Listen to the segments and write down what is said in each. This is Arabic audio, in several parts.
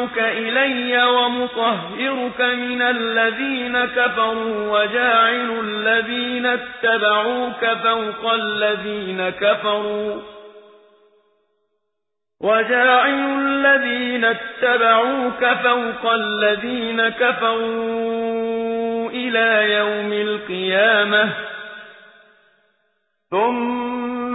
وَرَافِعُكَ إِلَيَّ وَمُطَهِّرُكَ مِنَ الَّذِينَ كَفَرُوا وَجَاعِلُ الَّذِينَ اتَّبَعُوكَ فَوْقَ الَّذِينَ كَفَرُوا وَجَاعِلُ الَّذِينَ اتَّبَعُوكَ فَوْقَ الَّذِينَ كَفَرُوا إِلَى يَوْمِ الْقِيَامَةِ ثُمَّ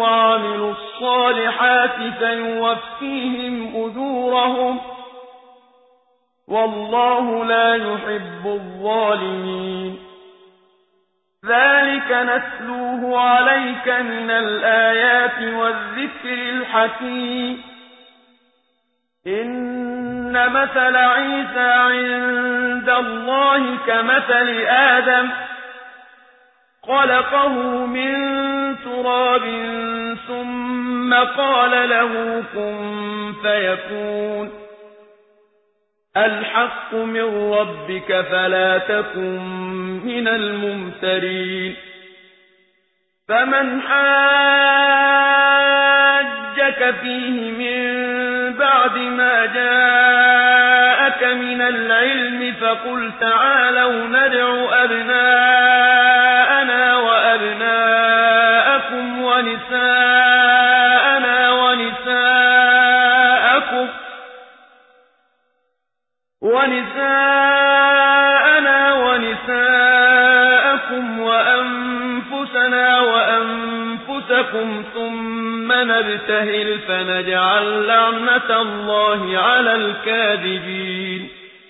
وَعَمِلُوا الصَّالِحَاتِ فَيُوَفِّيهِمْ أُجُورَهُمْ وَاللَّهُ لَا يُحِبُّ الظَّالِمِينَ. ذَلِكَ نَتْلُوهُ عَلَيْكَ مِنَ الْآيَاتِ وَالذِّكْرِ الْحَكِيمِ. إِنَّ مَثَلَ عِيسَى عِندَ اللَّهِ كَمَثَلِ آدَمَ خَلَقَهُ مِن تُرَابٍ ثُمَّ قَالَ لَهُ كُن فَيَكُونُ. الْحَقُّ مِن رَّبِّكَ فَلَا تَكُن مِّنَ الْمُمْتَرِينَ. فَمَنْ حَاجَّكَ فِيهِ مِن بَعْدِ مَا جَاءَكَ مِنَ الْعِلْمِ فَقُلْ تَعَالَوْا نَدْعُ أَبْنَاءَنَا ونساءنا ونساءكم وأنفسنا وأنفسكم ثم نبتهل فنجعل لعنة الله على الكاذبين.